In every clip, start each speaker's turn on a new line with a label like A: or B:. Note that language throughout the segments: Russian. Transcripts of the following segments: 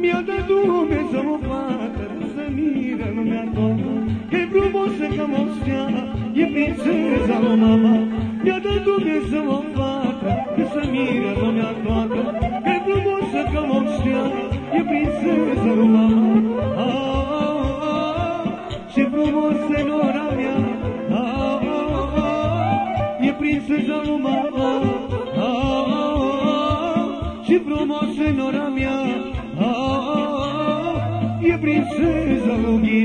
A: Mi-a dat Dumnezeu o fată Să miră lumea toată E frumoasă ca o steară E prințesa lui mama Mi-a dat Dumnezeu o fată Să miră lumea toată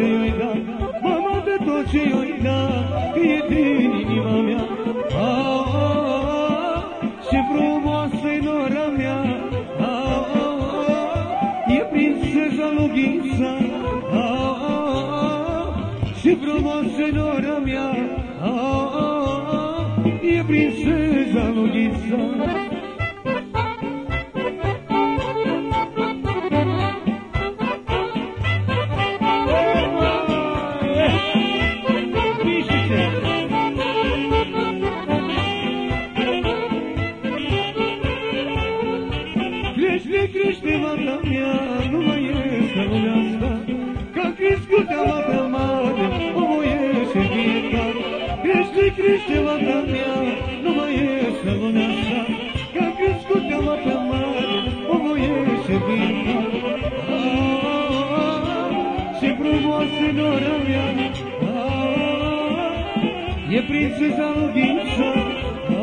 A: ce i-ai dat, mama, de tot ce ai dat, e din inima mea. Oh, oh, oh, ce frumoasă-i nora mea, oh, oh, oh, e prințesa Lughința, ah, ce frumoasă-i nora mea, e prințesa
B: Кришне, Кришне, Мадамья,
A: Думае, Савулянда, Как искутала Белмадя, Умое, Сергеевка. Кришне, Кришне, ну, Мадамья, Думае, Савулянда, Как искутала Белмадя, Умое, Сергеевка. Se provò signora mia, ah, e princesa lo vince,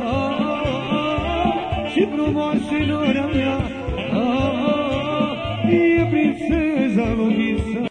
A: ah,
B: si provò signora mia.